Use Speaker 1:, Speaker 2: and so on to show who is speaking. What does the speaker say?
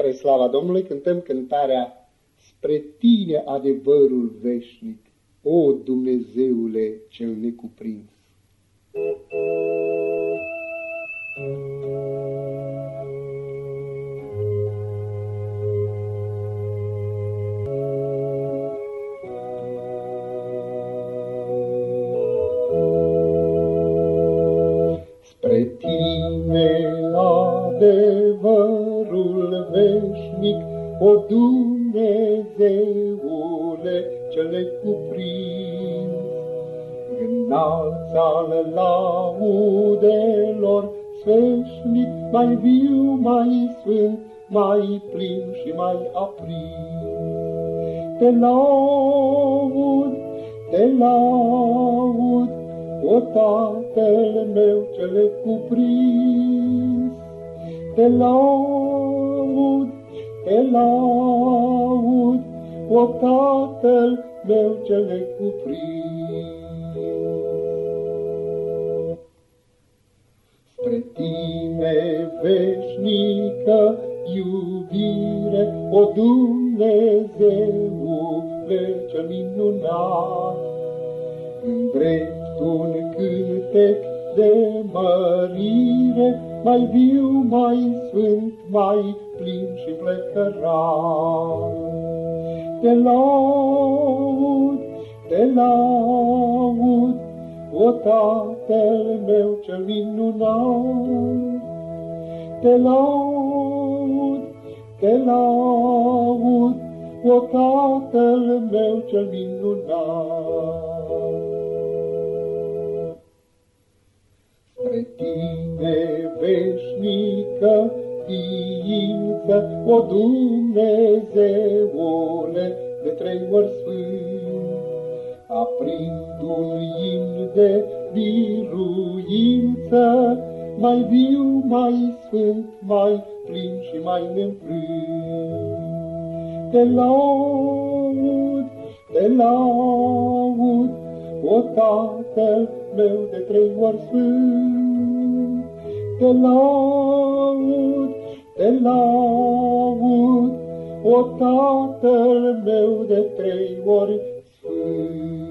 Speaker 1: Spre slava Domnului cântăm cântarea Spre tine adevărul veșnic, o Dumnezeule cel necuprins. Spre tine adevărul veșnic, o Dumnezeule cele cuprins. Înalța-l laudelor sfeșnic, mai viu, mai sfânt, mai plin și mai aprins. Te laud, te laud, o Tatăl meu cele cuprins. Te laud, te laud, o Tatăl meu cele cuprins. Spre tine veșnică iubire, o Dumnezeule cel minunat, îndrept un cântec de mărire, mai viu, mai sfânt, mai plin și plecărat. Te laud, te laud, o Tatăl meu cel minunat. Te laud, te laud, o Tatăl meu cel minunat. Spre tine veșnică ființă, o Dumnezeule de trei ori sfânt, aprind un imn de biruință, mai viu, mai sfânt, mai plin și mai neînfrânt. Te laud, te laud, o Tatăl meu de trei ori sfânt. Te laud, te laud, o Tatăl meu de trei ori sfânt.